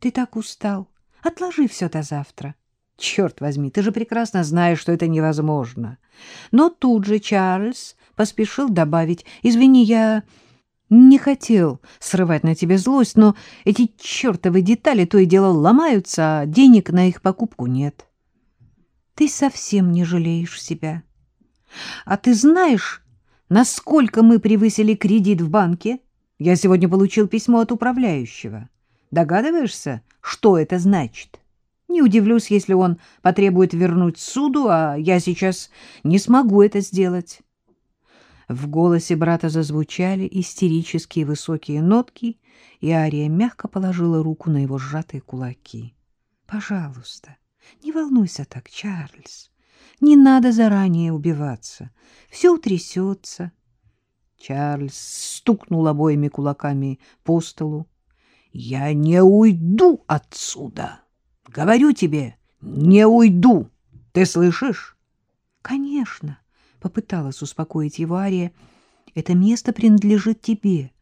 Ты так устал. Отложи все до завтра. Черт возьми, ты же прекрасно знаешь, что это невозможно. Но тут же Чарльз поспешил добавить. Извини, я не хотел срывать на тебе злость, но эти чертовы детали то и дело ломаются, а денег на их покупку нет. Ты совсем не жалеешь себя. А ты знаешь, насколько мы превысили кредит в банке? Я сегодня получил письмо от управляющего. Догадываешься, что это значит? Не удивлюсь, если он потребует вернуть суду, а я сейчас не смогу это сделать. В голосе брата зазвучали истерические высокие нотки, и Ария мягко положила руку на его сжатые кулаки. — Пожалуйста, не волнуйся так, Чарльз. Не надо заранее убиваться. Все утрясется. Чарльз стукнул обоими кулаками по столу. — Я не уйду отсюда! Говорю тебе, не уйду. Ты слышишь? Конечно, попыталась успокоить его Ария. Это место принадлежит тебе.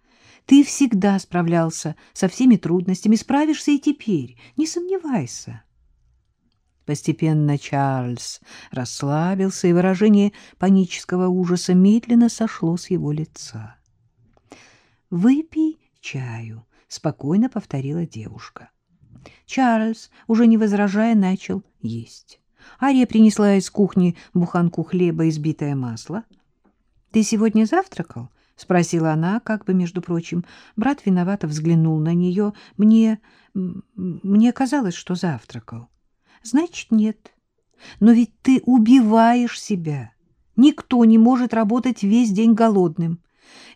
Ты всегда справлялся со всеми трудностями, справишься и теперь. Не сомневайся. Постепенно Чарльз расслабился, и выражение панического ужаса медленно сошло с его лица. «Выпей чаю», — спокойно повторила девушка. Чарльз, уже не возражая, начал есть. Ария принесла из кухни буханку хлеба и сбитое масло. — Ты сегодня завтракал? — спросила она, как бы, между прочим. Брат виновато взглянул на нее. — Мне... мне казалось, что завтракал. — Значит, нет. Но ведь ты убиваешь себя. Никто не может работать весь день голодным.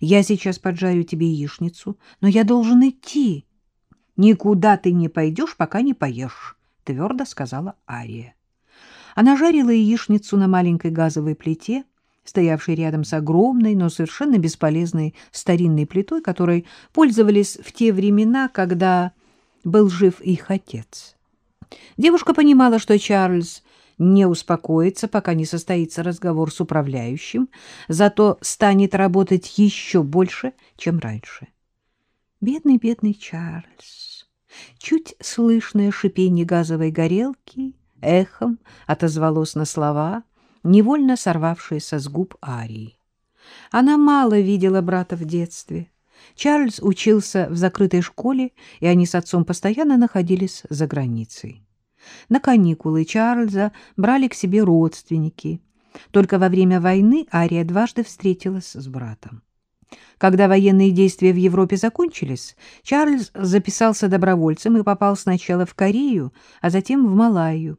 Я сейчас поджарю тебе яичницу, но я должен идти. Никуда ты не пойдешь, пока не поешь, — твердо сказала Ария. Она жарила яичницу на маленькой газовой плите, стоявшей рядом с огромной, но совершенно бесполезной старинной плитой, которой пользовались в те времена, когда был жив их отец. Девушка понимала, что Чарльз не успокоится, пока не состоится разговор с управляющим, зато станет работать еще больше, чем раньше. Бедный, бедный Чарльз. Чуть слышное шипение газовой горелки эхом отозвалось на слова, невольно сорвавшиеся с губ Арии. Она мало видела брата в детстве. Чарльз учился в закрытой школе, и они с отцом постоянно находились за границей. На каникулы Чарльза брали к себе родственники. Только во время войны Ария дважды встретилась с братом. Когда военные действия в Европе закончились, Чарльз записался добровольцем и попал сначала в Корею, а затем в Малайю.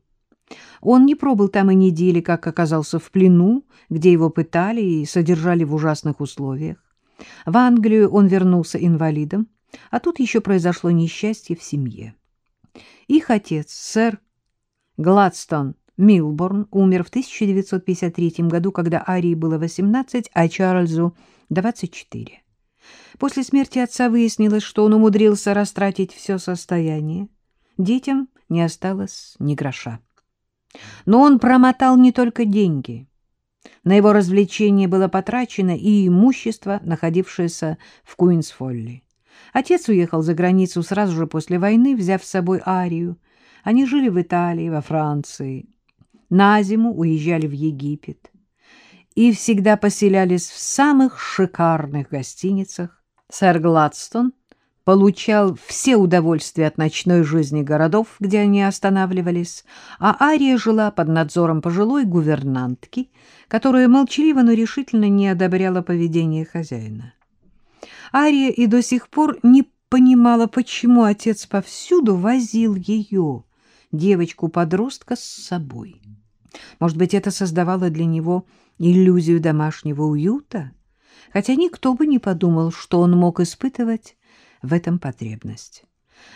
Он не пробыл там и недели, как оказался в плену, где его пытали и содержали в ужасных условиях. В Англию он вернулся инвалидом, а тут еще произошло несчастье в семье. Их отец, сэр Гладстон Милборн, умер в 1953 году, когда Арии было 18, а Чарльзу 24. После смерти отца выяснилось, что он умудрился растратить все состояние. Детям не осталось ни гроша. Но он промотал не только деньги. На его развлечение было потрачено и имущество, находившееся в Куинсфолле. Отец уехал за границу сразу же после войны, взяв с собой Арию. Они жили в Италии, во Франции. На зиму уезжали в Египет и всегда поселялись в самых шикарных гостиницах. Сэр Гладстон получал все удовольствия от ночной жизни городов, где они останавливались, а Ария жила под надзором пожилой гувернантки, которая молчаливо, но решительно не одобряла поведение хозяина. Ария и до сих пор не понимала, почему отец повсюду возил ее, девочку-подростка, с собой. Может быть, это создавало для него иллюзию домашнего уюта, хотя никто бы не подумал, что он мог испытывать в этом потребность.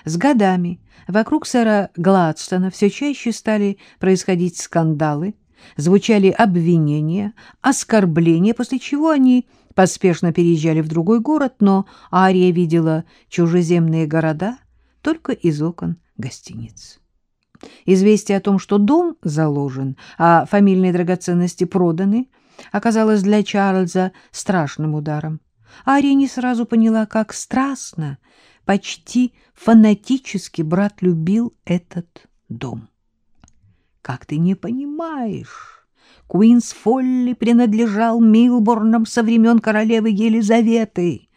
С годами вокруг сэра Гладстона все чаще стали происходить скандалы, звучали обвинения, оскорбления, после чего они поспешно переезжали в другой город, но Ария видела чужеземные города только из окон гостиниц. Известие о том, что дом заложен, а фамильные драгоценности проданы, оказалось для Чарльза страшным ударом. Ария не сразу поняла, как страстно почти фанатически брат любил этот дом. Как ты не понимаешь, Куинс Фолли принадлежал Милборнам со времен королевы Елизаветы.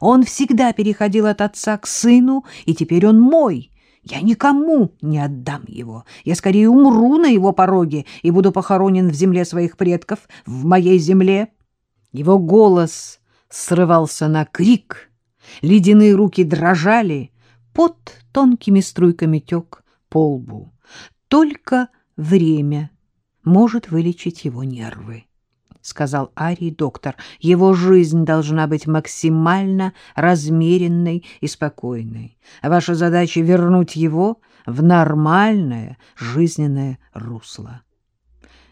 Он всегда переходил от отца к сыну, и теперь он мой. Я никому не отдам его. Я скорее умру на его пороге и буду похоронен в земле своих предков, в моей земле. Его голос срывался на крик, ледяные руки дрожали, под тонкими струйками тек по лбу. Только время может вылечить его нервы. — сказал Арий доктор. — Его жизнь должна быть максимально размеренной и спокойной. Ваша задача — вернуть его в нормальное жизненное русло.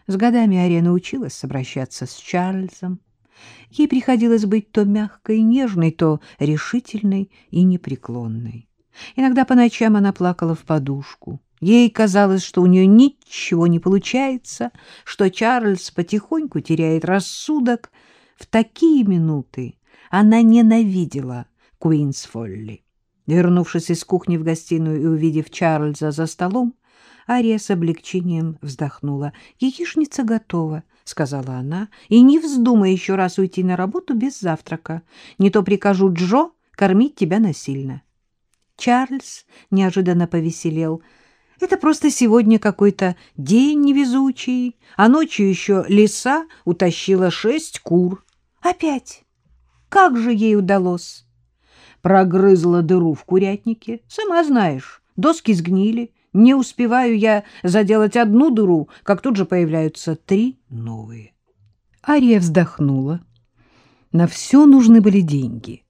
С годами Ария научилась обращаться с Чарльзом. Ей приходилось быть то мягкой и нежной, то решительной и непреклонной. Иногда по ночам она плакала в подушку. Ей казалось, что у нее ничего не получается, что Чарльз потихоньку теряет рассудок. В такие минуты она ненавидела Куинс Фолли. Вернувшись из кухни в гостиную и увидев Чарльза за столом, Ария с облегчением вздохнула. «Яичница готова», — сказала она, — «и не вздумай еще раз уйти на работу без завтрака. Не то прикажу Джо кормить тебя насильно». Чарльз неожиданно повеселел — это просто сегодня какой-то день невезучий, а ночью еще лиса утащила шесть кур. Опять! Как же ей удалось? Прогрызла дыру в курятнике. Сама знаешь, доски сгнили. Не успеваю я заделать одну дыру, как тут же появляются три новые. Ария вздохнула. На все нужны были деньги.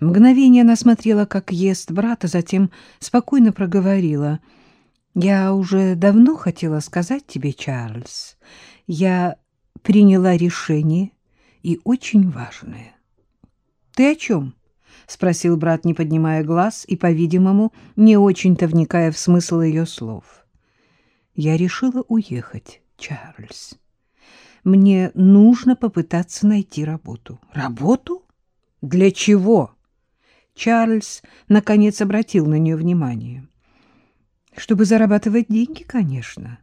Мгновение она смотрела, как ест брат, а затем спокойно проговорила — я уже давно хотела сказать тебе, Чарльз, я приняла решение и очень важное. Ты о чем? — спросил брат, не поднимая глаз и, по-видимому, не очень-то вникая в смысл ее слов. Я решила уехать, Чарльз. Мне нужно попытаться найти работу. Работу? Для чего? Чарльз, наконец, обратил на нее внимание. — чтобы зарабатывать деньги, конечно.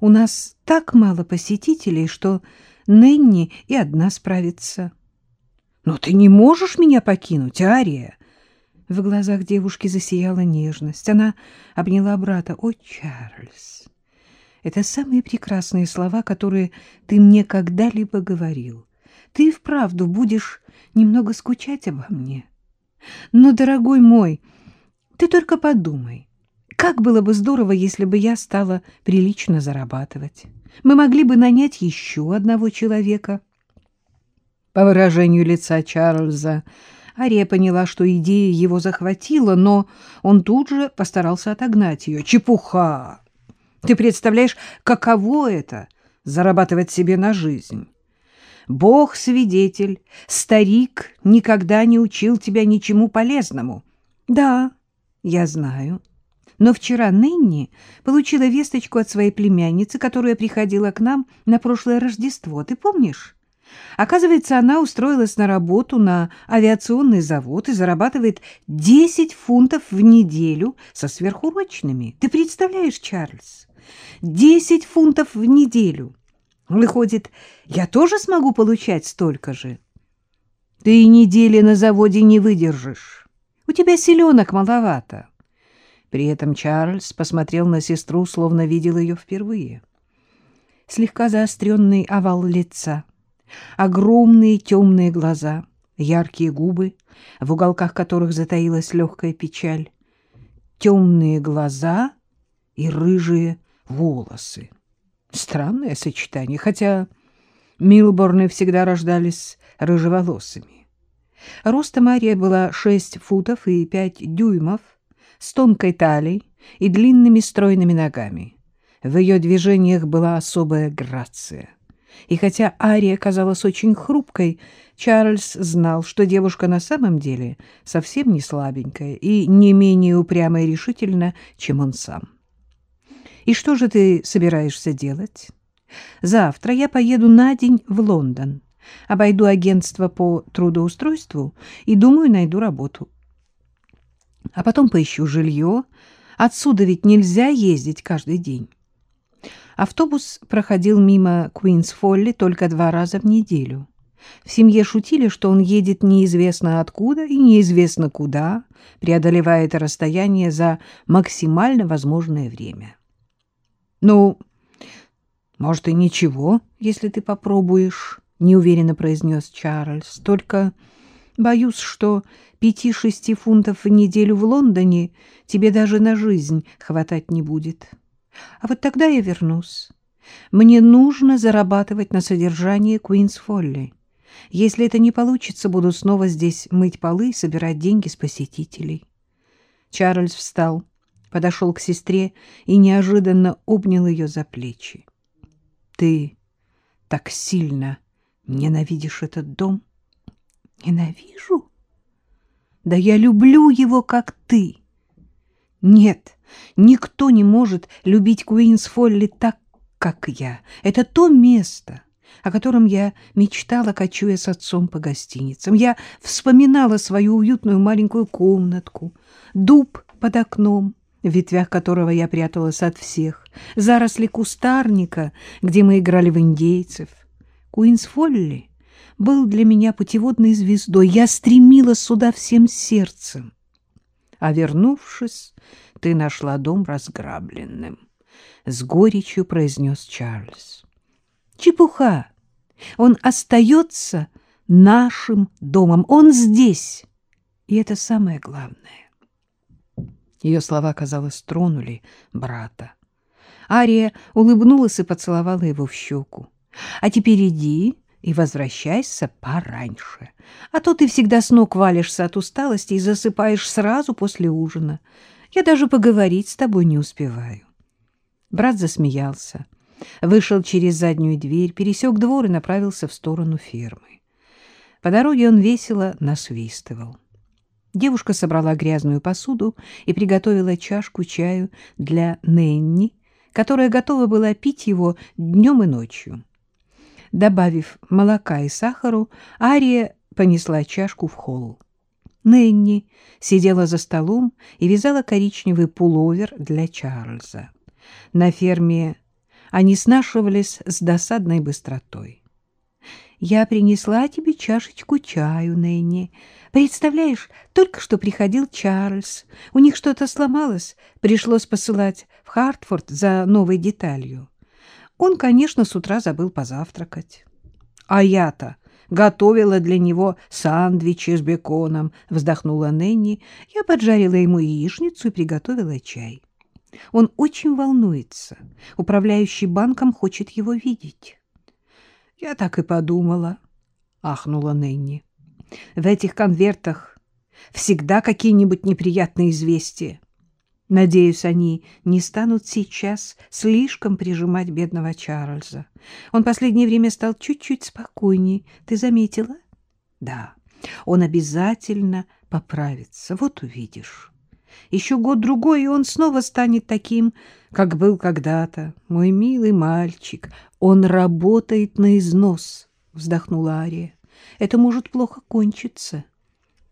У нас так мало посетителей, что Ненни и одна справится. Но ты не можешь меня покинуть, Ария. В глазах девушки засияла нежность. Она обняла брата. О, Чарльз, это самые прекрасные слова, которые ты мне когда-либо говорил. Ты вправду будешь немного скучать обо мне. Но, дорогой мой, ты только подумай. Как было бы здорово, если бы я стала прилично зарабатывать. Мы могли бы нанять еще одного человека. По выражению лица Чарльза, Ария поняла, что идея его захватила, но он тут же постарался отогнать ее. «Чепуха! Ты представляешь, каково это — зарабатывать себе на жизнь?» Бог свидетель, старик никогда не учил тебя ничему полезному. Да, я знаю. Но вчера Нэнни получила весточку от своей племянницы, которая приходила к нам на прошлое Рождество. Ты помнишь? Оказывается, она устроилась на работу на авиационный завод и зарабатывает 10 фунтов в неделю со сверхурочными. Ты представляешь, Чарльз? 10 фунтов в неделю. Выходит, я тоже смогу получать столько же? Ты и недели на заводе не выдержишь. У тебя селенок маловато. При этом Чарльз посмотрел на сестру, словно видел ее впервые. Слегка заостренный овал лица, огромные темные глаза, яркие губы, в уголках которых затаилась легкая печаль, темные глаза и рыжие волосы. Странное сочетание, хотя Милборны всегда рождались рыжеволосыми. Роста Мария была шесть футов и пять дюймов, с тонкой талией и длинными стройными ногами. В ее движениях была особая грация. И хотя Ария казалась очень хрупкой, Чарльз знал, что девушка на самом деле совсем не слабенькая и не менее упрямая и решительна, чем он сам. «И что же ты собираешься делать?» «Завтра я поеду на день в Лондон, обойду агентство по трудоустройству и, думаю, найду работу». А потом поищу жилье. Отсюда ведь нельзя ездить каждый день. Автобус проходил мимо Куинс-Фолли только два раза в неделю. В семье шутили, что он едет неизвестно откуда и неизвестно куда, преодолевая это расстояние за максимально возможное время. — Ну, может, и ничего, если ты попробуешь, — неуверенно произнес Чарльз. — Только боюсь, что пяти-шести фунтов в неделю в Лондоне тебе даже на жизнь хватать не будет. А вот тогда я вернусь. Мне нужно зарабатывать на содержание Куинс-Фолли. Если это не получится, буду снова здесь мыть полы и собирать деньги с посетителей. Чарльз встал, подошел к сестре и неожиданно обнял ее за плечи. — Ты так сильно ненавидишь этот дом? — Ненавижу? Да я люблю его, как ты. Нет, никто не может любить Куинс-Фолли так, как я. Это то место, о котором я мечтала, кочуя с отцом по гостиницам. Я вспоминала свою уютную маленькую комнатку, дуб под окном, в ветвях которого я пряталась от всех, заросли кустарника, где мы играли в индейцев. Куинс-Фолли был для меня путеводной звездой. Я стремилась сюда всем сердцем. А вернувшись, ты нашла дом разграбленным. С горечью произнес Чарльз. Чепуха! Он остается нашим домом. Он здесь. И это самое главное. Ее слова, казалось, тронули брата. Ария улыбнулась и поцеловала его в щеку. — А теперь иди и возвращайся пораньше. А то ты всегда с ног валишься от усталости и засыпаешь сразу после ужина. Я даже поговорить с тобой не успеваю. Брат засмеялся, вышел через заднюю дверь, пересек двор и направился в сторону фермы. По дороге он весело насвистывал. Девушка собрала грязную посуду и приготовила чашку чаю для Ненни, которая готова была пить его днем и ночью. Добавив молока и сахару, Ария понесла чашку в холл. Ненни сидела за столом и вязала коричневый пуловер для Чарльза. На ферме они снашивались с досадной быстротой. «Я принесла тебе чашечку чаю, Ненни. Представляешь, только что приходил Чарльз. У них что-то сломалось, пришлось посылать в Хартфорд за новой деталью. Он, конечно, с утра забыл позавтракать. А я-то готовила для него сандвичи с беконом, вздохнула Ненни. Я поджарила ему яичницу и приготовила чай. Он очень волнуется. Управляющий банком хочет его видеть. Я так и подумала, ахнула Ненни. В этих конвертах всегда какие-нибудь неприятные известия. Надеюсь, они не станут сейчас слишком прижимать бедного Чарльза. Он последнее время стал чуть-чуть спокойней. Ты заметила? Да, он обязательно поправится. Вот увидишь. Еще год-другой, и он снова станет таким, как был когда-то. Мой милый мальчик, он работает на износ, вздохнула Ария. Это может плохо кончиться.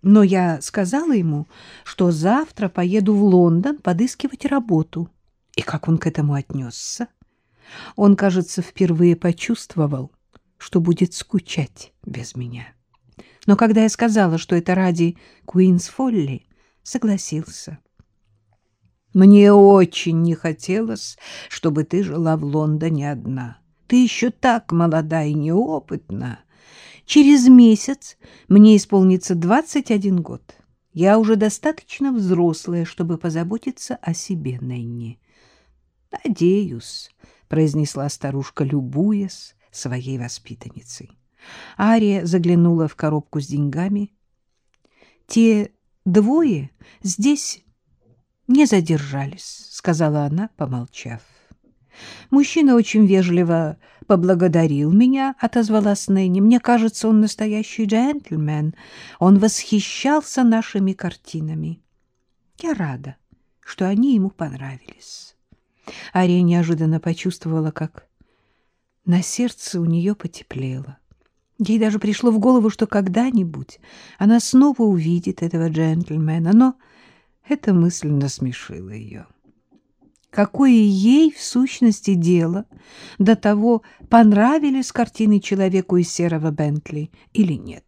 Но я сказала ему, что завтра поеду в Лондон подыскивать работу. И как он к этому отнесся? Он, кажется, впервые почувствовал, что будет скучать без меня. Но когда я сказала, что это ради Куинс Фолли, согласился. Мне очень не хотелось, чтобы ты жила в Лондоне одна. Ты еще так молода и неопытна. Через месяц мне исполнится 21 год. Я уже достаточно взрослая, чтобы позаботиться о себе, Нэнни. — Надеюсь, — произнесла старушка, любуясь своей воспитанницей. Ария заглянула в коробку с деньгами. — Те двое здесь не задержались, — сказала она, помолчав. Мужчина очень вежливо поблагодарил меня, — отозвалась Нэнни. Мне кажется, он настоящий джентльмен. Он восхищался нашими картинами. Я рада, что они ему понравились. Ария неожиданно почувствовала, как на сердце у нее потеплело. Ей даже пришло в голову, что когда-нибудь она снова увидит этого джентльмена, но Эта мысль насмешила ее. Какое ей в сущности дело до того, понравились картины человеку из серого Бентли или нет?